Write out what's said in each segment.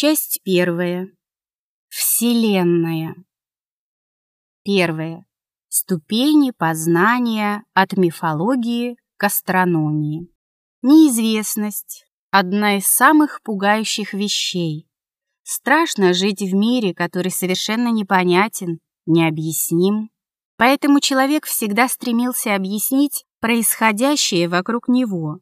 Часть первая. Вселенная. Первое. Ступени познания от мифологии к астрономии. Неизвестность – одна из самых пугающих вещей. Страшно жить в мире, который совершенно непонятен, необъясним. Поэтому человек всегда стремился объяснить происходящее вокруг него.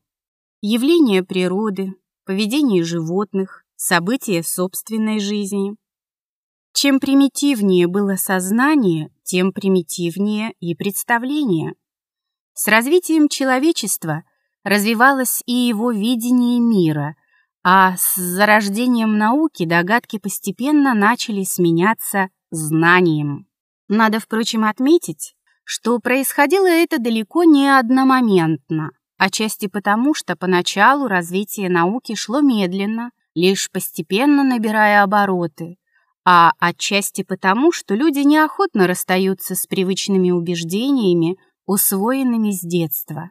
Явления природы, поведение животных, события собственной жизни. Чем примитивнее было сознание, тем примитивнее и представление. С развитием человечества развивалось и его видение мира, а с зарождением науки догадки постепенно начали сменяться знанием. Надо, впрочем, отметить, что происходило это далеко не одномоментно, отчасти потому, что поначалу развитие науки шло медленно, лишь постепенно набирая обороты, а отчасти потому, что люди неохотно расстаются с привычными убеждениями, усвоенными с детства.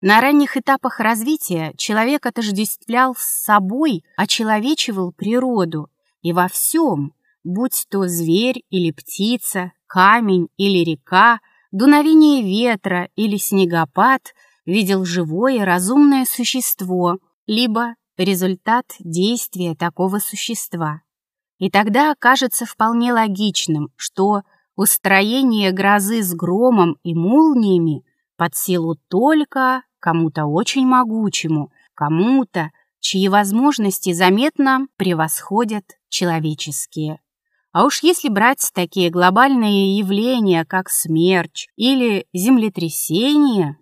На ранних этапах развития человек отождествлял с собой, очеловечивал природу, и во всем, будь то зверь или птица, камень или река, дуновение ветра или снегопад, видел живое разумное существо, либо результат действия такого существа. И тогда окажется вполне логичным, что устроение грозы с громом и молниями под силу только кому-то очень могучему, кому-то, чьи возможности заметно превосходят человеческие. А уж если брать такие глобальные явления, как смерч или землетрясение,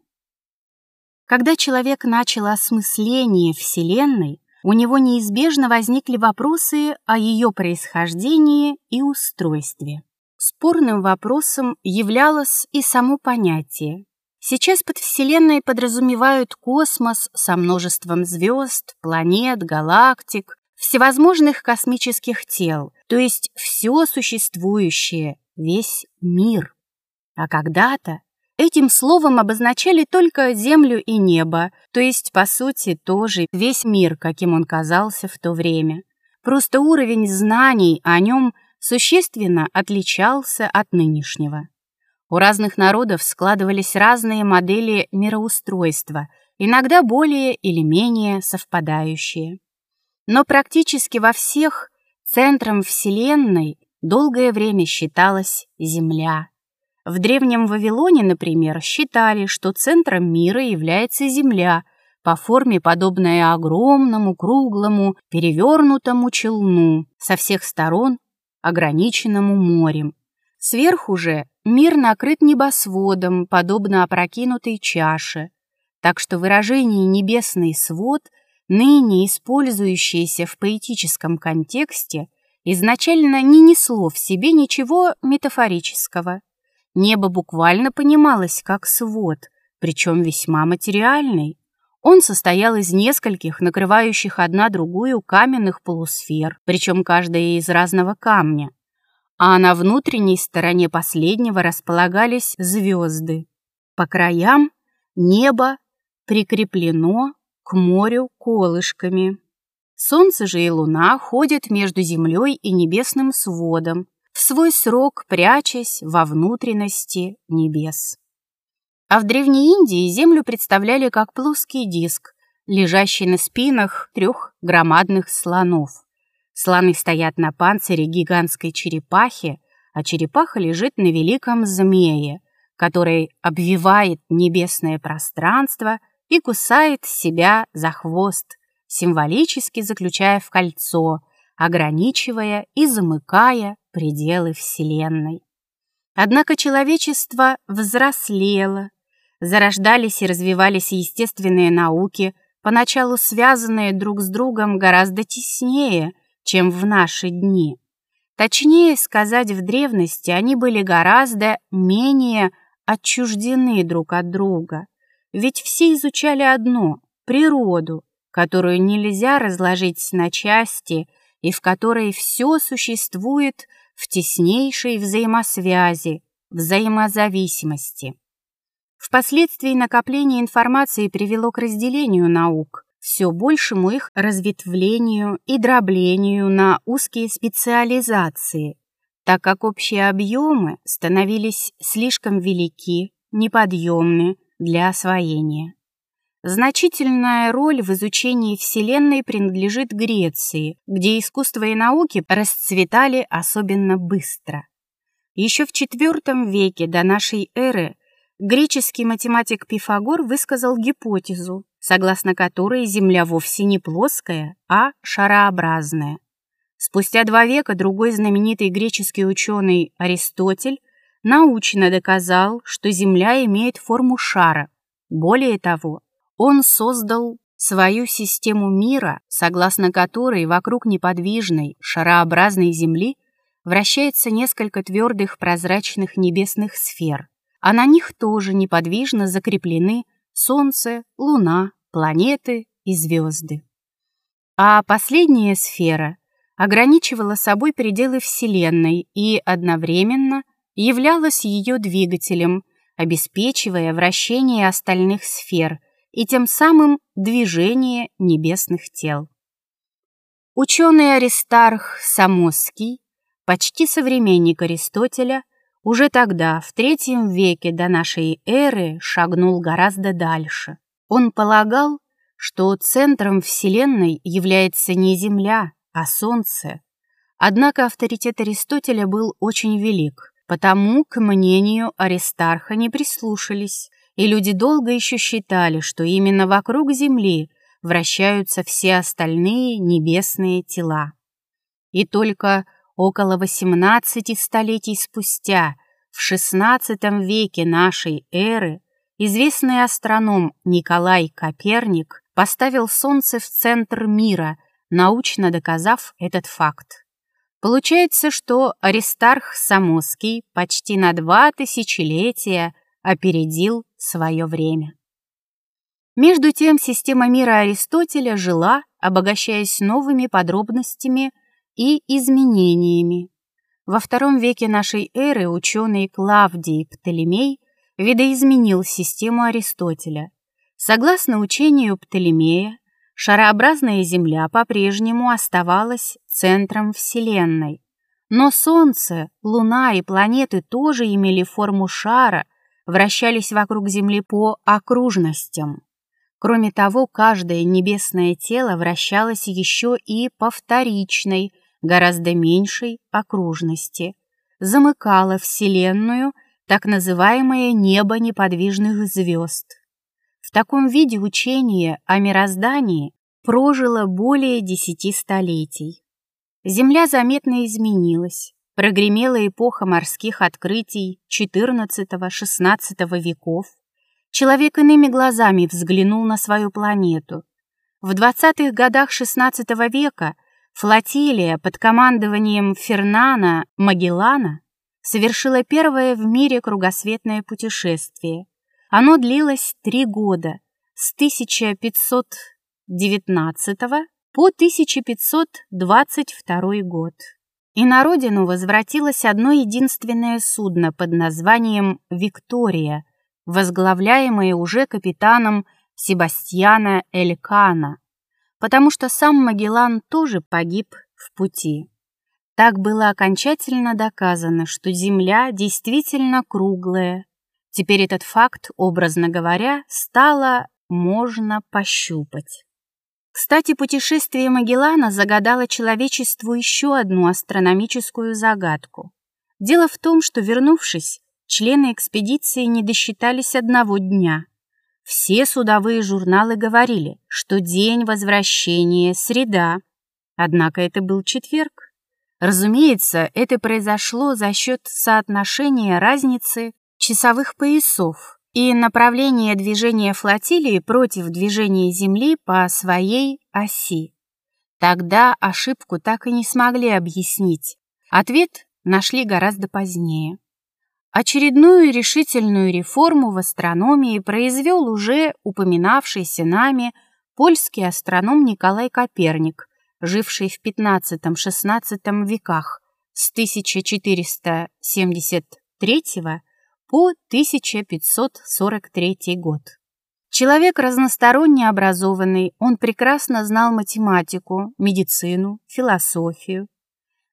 когда человек начал осмысление Вселенной, у него неизбежно возникли вопросы о ее происхождении и устройстве. Спорным вопросом являлось и само понятие. Сейчас под Вселенной подразумевают космос со множеством звезд, планет, галактик, всевозможных космических тел, то есть все существующее, весь мир. А когда-то Этим словом обозначали только землю и небо, то есть, по сути, тоже весь мир, каким он казался в то время. Просто уровень знаний о нем существенно отличался от нынешнего. У разных народов складывались разные модели мироустройства, иногда более или менее совпадающие. Но практически во всех центром Вселенной долгое время считалась Земля. В Древнем Вавилоне, например, считали, что центром мира является Земля, по форме подобная огромному, круглому, перевернутому челну, со всех сторон ограниченному морем. Сверху же мир накрыт небосводом, подобно опрокинутой чаше, так что выражение «небесный свод», ныне использующееся в поэтическом контексте, изначально не несло в себе ничего метафорического. Небо буквально понималось как свод, причем весьма материальный. Он состоял из нескольких, накрывающих одна другую каменных полусфер, причем каждая из разного камня. А на внутренней стороне последнего располагались звезды. По краям небо прикреплено к морю колышками. Солнце же и луна ходят между землей и небесным сводом, в свой срок прячась во внутренности небес. А в Древней Индии Землю представляли как плоский диск, лежащий на спинах трех громадных слонов. Слоны стоят на панцире гигантской черепахи, а черепаха лежит на великом змее, который обвивает небесное пространство и кусает себя за хвост, символически заключая в кольцо, ограничивая и замыкая пределы Вселенной. Однако человечество взрослело, зарождались и развивались естественные науки, поначалу связанные друг с другом гораздо теснее, чем в наши дни. Точнее сказать, в древности они были гораздо менее отчуждены друг от друга, ведь все изучали одно — природу, которую нельзя разложить на части и в которой все существует в теснейшей взаимосвязи, взаимозависимости. Впоследствии накопление информации привело к разделению наук, все большему их разветвлению и дроблению на узкие специализации, так как общие объемы становились слишком велики, неподъемны для освоения. Значительная роль в изучении Вселенной принадлежит Греции, где искусство и науки расцветали особенно быстро. Еще в IV веке до нашей эры греческий математик Пифагор высказал гипотезу, согласно которой Земля вовсе не плоская, а шарообразная. Спустя два века другой знаменитый греческий ученый Аристотель научно доказал, что Земля имеет форму шара. Более того, он создал свою систему мира, согласно которой вокруг неподвижной шарообразной Земли вращается несколько твердых прозрачных небесных сфер, а на них тоже неподвижно закреплены Солнце, Луна, планеты и звезды. А последняя сфера ограничивала собой пределы Вселенной и одновременно являлась ее двигателем, обеспечивая вращение остальных сфер и тем самым движение небесных тел. Ученый Аристарх Самосский, почти современник Аристотеля, уже тогда, в третьем веке до нашей эры, шагнул гораздо дальше. Он полагал, что центром Вселенной является не Земля, а Солнце. Однако авторитет Аристотеля был очень велик, потому к мнению Аристарха не прислушались, и люди долго еще считали, что именно вокруг Земли вращаются все остальные небесные тела. И только около 18 столетий спустя, в XVI веке нашей эры, известный астроном Николай Коперник поставил Солнце в центр мира, научно доказав этот факт. Получается, что Аристарх Самоский почти на два тысячелетия опередил свое время. Между тем система мира Аристотеля жила, обогащаясь новыми подробностями и изменениями. Во втором веке нашей эры ученый Клавдий Птолемей видоизменил систему Аристотеля. Согласно учению Птолемея, шарообразная Земля по-прежнему оставалась центром Вселенной. Но Солнце, Луна и планеты тоже имели форму шара, вращались вокруг Земли по окружностям. Кроме того, каждое небесное тело вращалось еще и по вторичной, гораздо меньшей окружности, замыкало Вселенную так называемое небо неподвижных звезд. В таком виде учение о мироздании прожило более десяти столетий. Земля заметно изменилась, прогремела эпоха морских открытий XIV-XVI веков. Человек иными глазами взглянул на свою планету. В 20-х годах XVI века флотилия под командованием Фернана Магеллана совершила первое в мире кругосветное путешествие. Оно длилось три года, с 1519 по 1522 год. И на родину возвратилось одно единственное судно под названием «Виктория», возглавляемое уже капитаном Себастьяна Элькана, потому что сам Магеллан тоже погиб в пути. Так было окончательно доказано, что Земля действительно круглая. Теперь этот факт, образно говоря, стало можно пощупать. Кстати, путешествие Магеллана загадало человечеству еще одну астрономическую загадку. Дело в том, что, вернувшись, члены экспедиции не досчитались одного дня. Все судовые журналы говорили, что день возвращения — среда. Однако это был четверг. Разумеется, это произошло за счет соотношения разницы часовых поясов и направления движения флотилии против движения Земли по своей оси. Тогда ошибку так и не смогли объяснить. Ответ нашли гораздо позднее. Очередную решительную реформу в астрономии произвел уже упоминавшийся нами польский астроном Николай Коперник – живший в XV-XVI веках с 1473 по 1543 год. Человек разносторонне образованный, он прекрасно знал математику, медицину, философию.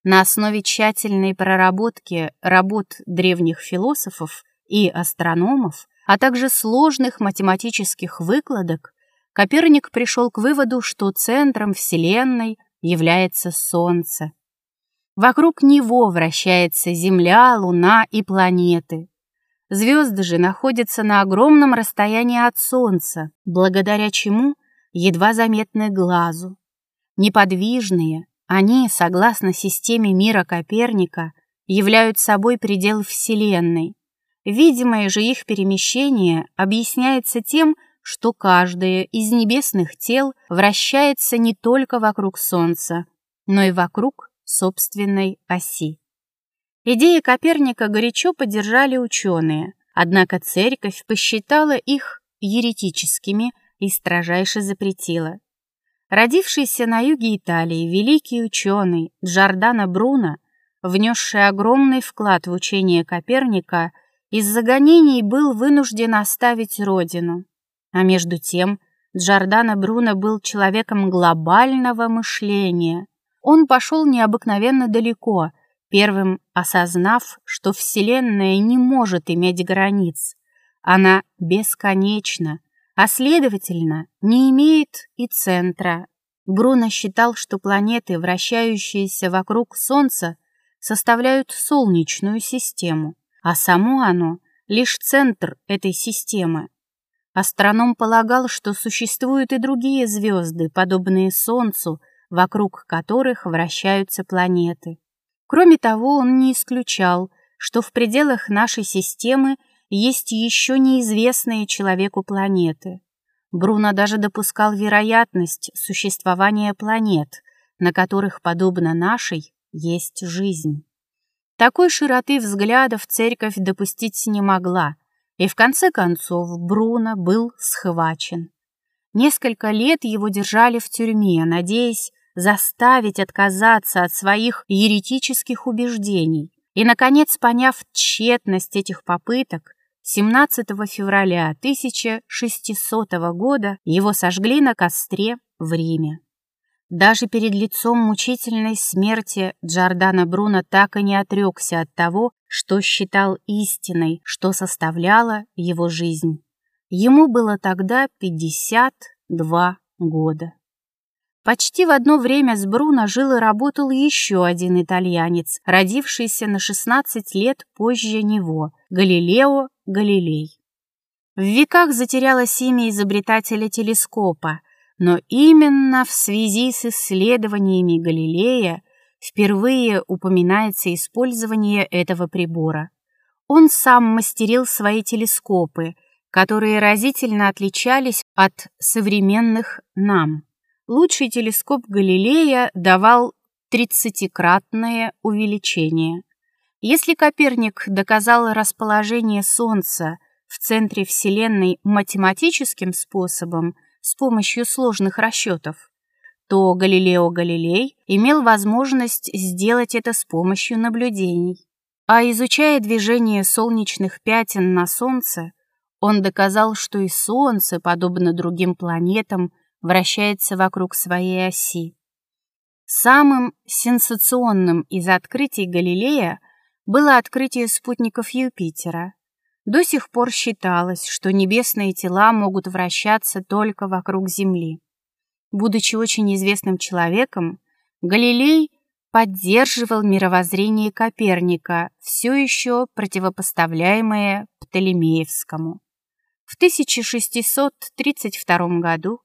На основе тщательной проработки работ древних философов и астрономов, а также сложных математических выкладок, Коперник пришел к выводу, что центром Вселенной является Солнце. Вокруг него вращается Земля, Луна и планеты. Звезды же находятся на огромном расстоянии от Солнца, благодаря чему едва заметны глазу. Неподвижные, они, согласно системе мира Коперника, являются собой предел Вселенной. Видимое же их перемещение объясняется тем, что каждое из небесных тел вращается не только вокруг Солнца, но и вокруг собственной оси. Идеи Коперника горячо поддержали ученые, однако церковь посчитала их еретическими и строжайше запретила. Родившийся на юге Италии великий ученый Джордано Бруно, внесший огромный вклад в учение Коперника, из-за гонений был вынужден оставить родину. А между тем Джордано Бруно был человеком глобального мышления. Он пошел необыкновенно далеко – первым осознав, что Вселенная не может иметь границ. Она бесконечна, а следовательно, не имеет и центра. Бруно считал, что планеты, вращающиеся вокруг Солнца, составляют Солнечную систему, а само оно — лишь центр этой системы. Астроном полагал, что существуют и другие звезды, подобные Солнцу, вокруг которых вращаются планеты. Кроме того, он не исключал, что в пределах нашей системы есть еще неизвестные человеку планеты. Бруно даже допускал вероятность существования планет, на которых, подобно нашей, есть жизнь. Такой широты взглядов церковь допустить не могла, и в конце концов Бруно был схвачен. Несколько лет его держали в тюрьме, надеясь, заставить отказаться от своих еретических убеждений. И, наконец, поняв тщетность этих попыток, 17 февраля 1600 года его сожгли на костре в Риме. Даже перед лицом мучительной смерти Джордано Бруно так и не отрекся от того, что считал истиной, что составляло его жизнь. Ему было тогда 52 года. Почти в одно время с Бруно жил и работал еще один итальянец, родившийся на 16 лет позже него, Галилео Галилей. В веках затерялось имя изобретателя телескопа, но именно в связи с исследованиями Галилея впервые упоминается использование этого прибора. Он сам мастерил свои телескопы, которые разительно отличались от современных нам. Лучший телескоп Галилея давал тридцатикратное увеличение. Если Коперник доказал расположение Солнца в центре Вселенной математическим способом с помощью сложных расчетов, то Галилео Галилей имел возможность сделать это с помощью наблюдений. А изучая движение солнечных пятен на Солнце, он доказал, что и Солнце, подобно другим планетам, вращается вокруг своей оси. Самым сенсационным из открытий Галилея было открытие спутников Юпитера. До сих пор считалось, что небесные тела могут вращаться только вокруг Земли. Будучи очень известным человеком, Галилей поддерживал мировоззрение Коперника, все еще противопоставляемое Птолемеевскому. В 1632 году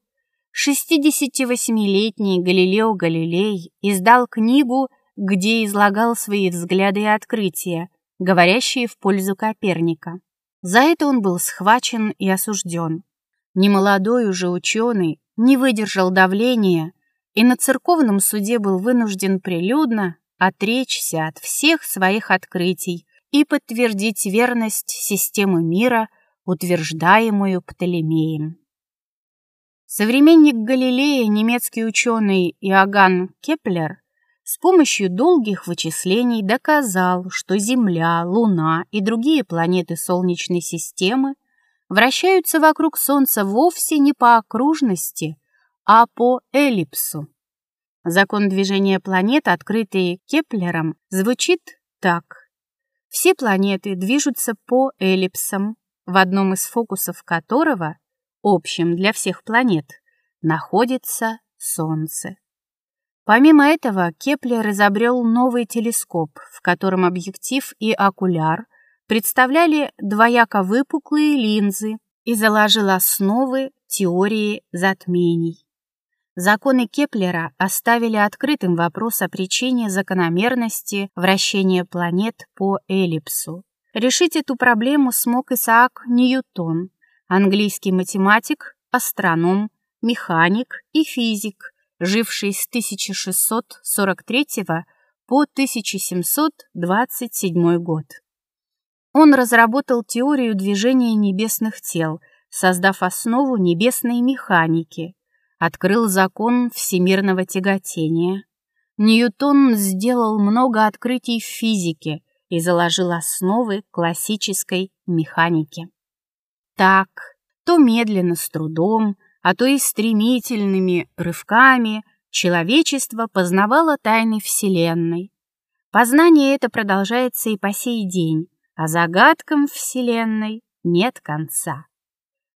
68-летний Галилео Галилей издал книгу, где излагал свои взгляды и открытия, говорящие в пользу Коперника. За это он был схвачен и осужден. Немолодой уже ученый не выдержал давления и на церковном суде был вынужден прилюдно отречься от всех своих открытий и подтвердить верность системы мира, утверждаемую Птолемеем. Современник Галилея, немецкий ученый Иоганн Кеплер, с помощью долгих вычислений доказал, что Земля, Луна и другие планеты Солнечной системы вращаются вокруг Солнца вовсе не по окружности, а по эллипсу. Закон движения планет, открытый Кеплером, звучит так. Все планеты движутся по эллипсам, в одном из фокусов которого, общим для всех планет, находится Солнце. Помимо этого, Кеплер изобрел новый телескоп, в котором объектив и окуляр представляли двояко выпуклые линзы и заложил основы теории затмений. Законы Кеплера оставили открытым вопрос о причине закономерности вращения планет по эллипсу. Решить эту проблему смог Исаак Ньютон, английский математик, астроном, механик и физик, живший с 1643 по 1727 год. Он разработал теорию движения небесных тел, создав основу небесной механики, открыл закон всемирного тяготения. Ньютон сделал много открытий в физике и заложил основы классической механики. Так, то медленно, с трудом, а то и стремительными рывками человечество познавало тайны Вселенной. Познание это продолжается и по сей день, а загадкам Вселенной нет конца.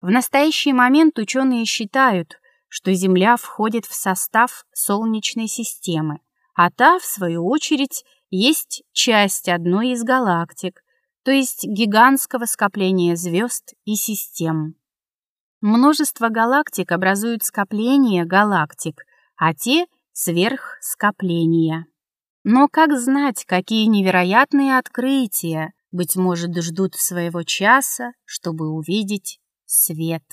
В настоящий момент ученые считают, что Земля входит в состав Солнечной системы, а та, в свою очередь, есть часть одной из галактик, то есть гигантского скопления звезд и систем. Множество галактик образуют скопления галактик, а те — сверхскопления. Но как знать, какие невероятные открытия, быть может, ждут своего часа, чтобы увидеть свет?